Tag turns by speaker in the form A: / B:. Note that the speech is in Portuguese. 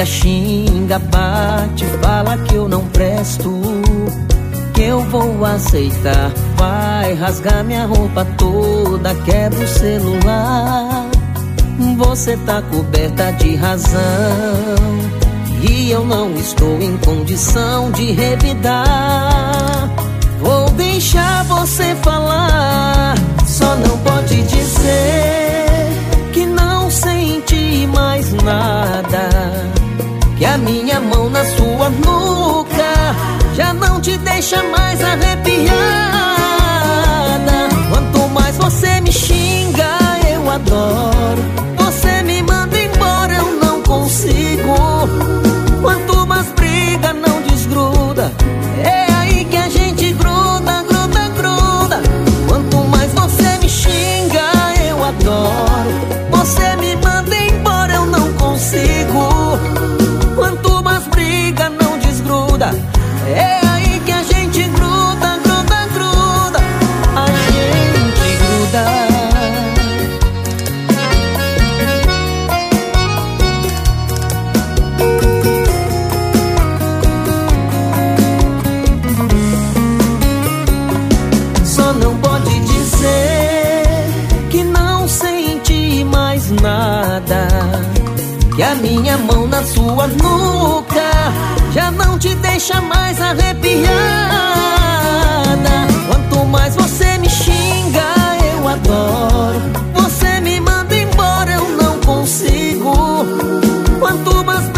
A: briga, xinga, bate, fala que eu não presto. Que eu vou aceitar, vai rasgar minha roupa toda, quebra o celular. Você tá coberta de razão. E eu não estou em condição de revidar. Minha mão na sua nuca já não te deixa mais arrepiada. Que a minha mão na sua nuca Já não te deixa mais arrepiada. Quanto mais você me xinga, eu adoro. Você me manda embora, eu não consigo. Quanto mais